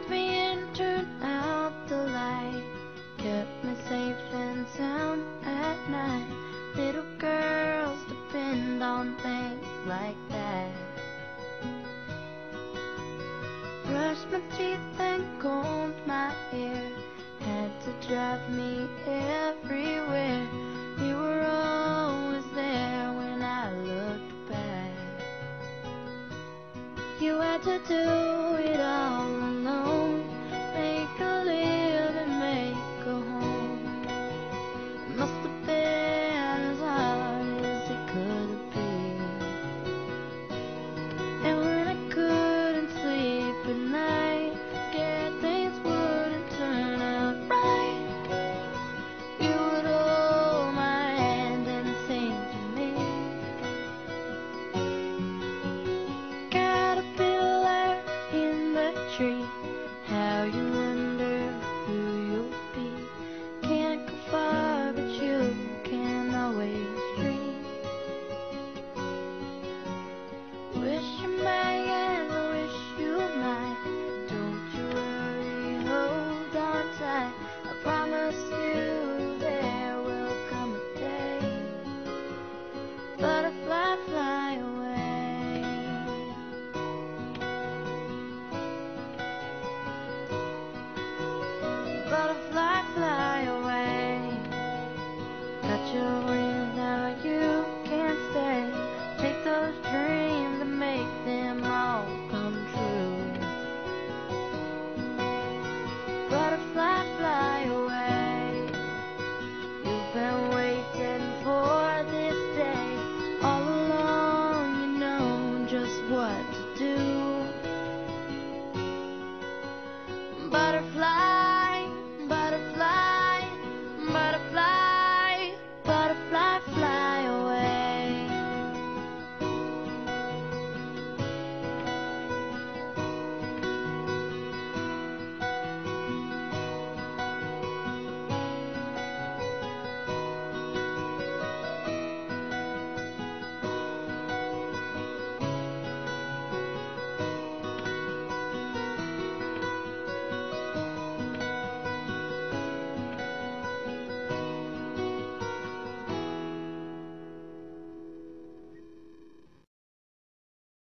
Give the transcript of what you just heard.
kept me in, turned out the light, kept me safe and sound at night. Little girls depend on things like that. Brush my teeth and combed my hair, had to drive me everywhere. You were always there when I looked back. You had to do. tree. butterfly fly away. Let your dreams now you can't stay. Take those dreams and make them all come true. Butterfly fly away. You've been waiting for this day all along. You know just what to do.